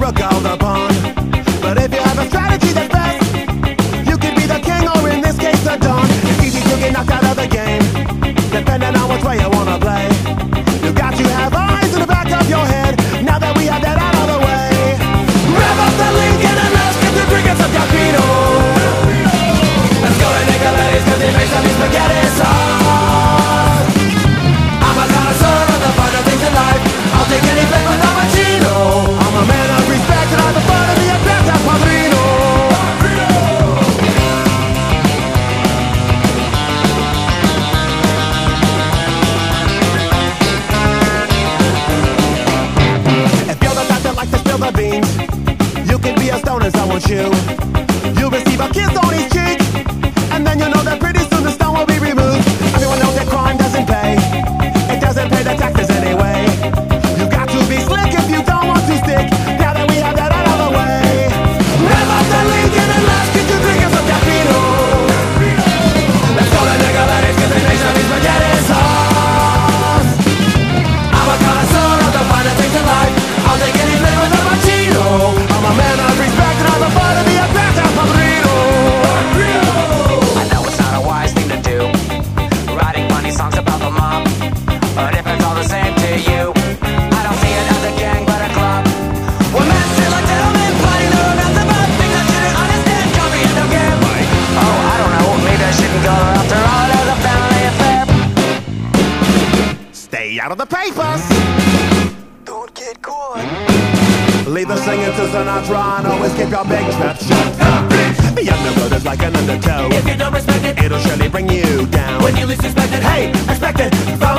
Aragon You can be as down as I want you. You receive a kiss on each cheek. out of the papers. Don't get caught. Leave the singing to Sinatra and always keep your big trap shut. The underworld is like an undertow. If you don't respect it, it'll surely bring you down. When you least expect it, hey, expect it. Follow